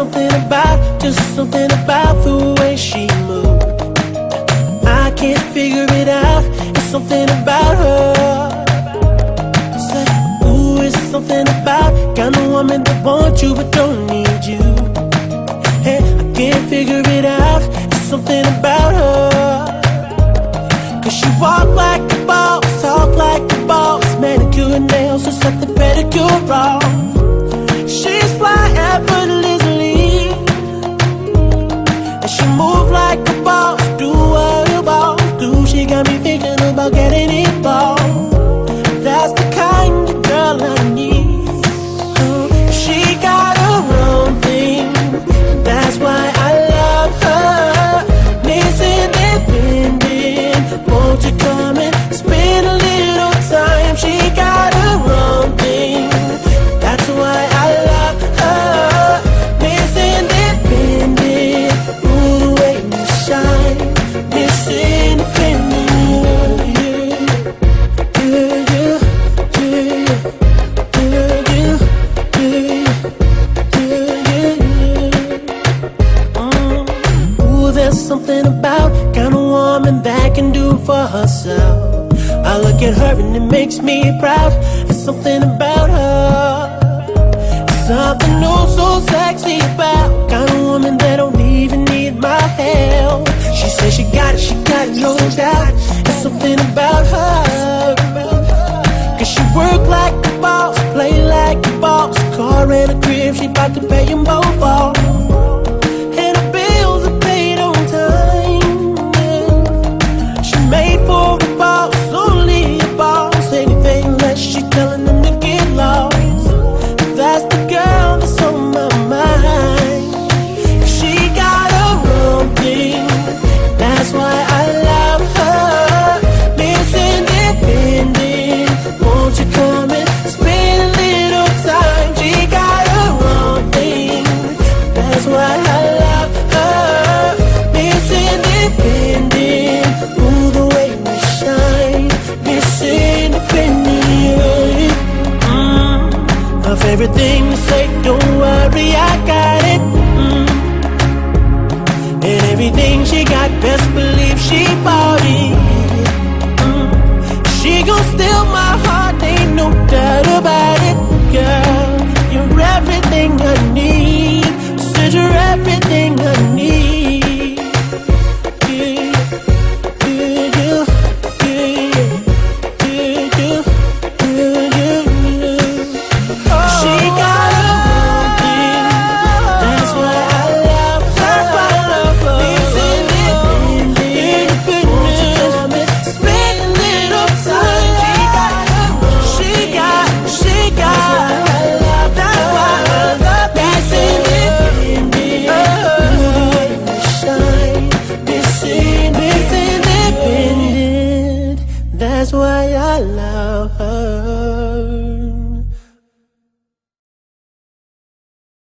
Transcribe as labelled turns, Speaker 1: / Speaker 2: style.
Speaker 1: something about, just something about the way she moves. I can't figure it out. It's something about her. It's ooh, it's something about kind of woman that wants you but don't need you. Hey, I can't figure it out. It's something about her. Cause she walk like a boss, talk like a boss, manicure and nails, or something pedicure wrong. Something about kind of woman that can do for herself. I look at her and it makes me proud. There's something about her. Something oh so sexy about kind of woman that don't even need my help. She says she got it, she got it, no doubt. There's something about her. Cause she work like a boss, play like a boss. Car and a crib, she bout to pay them both off. everything to say. Don't worry, I got it. Mm. And everything she got, best believe she bought it. Mm. She gon' steal my heart, ain't no doubt about it, girl. You're everything I need. Said you're everything I need. why I love her.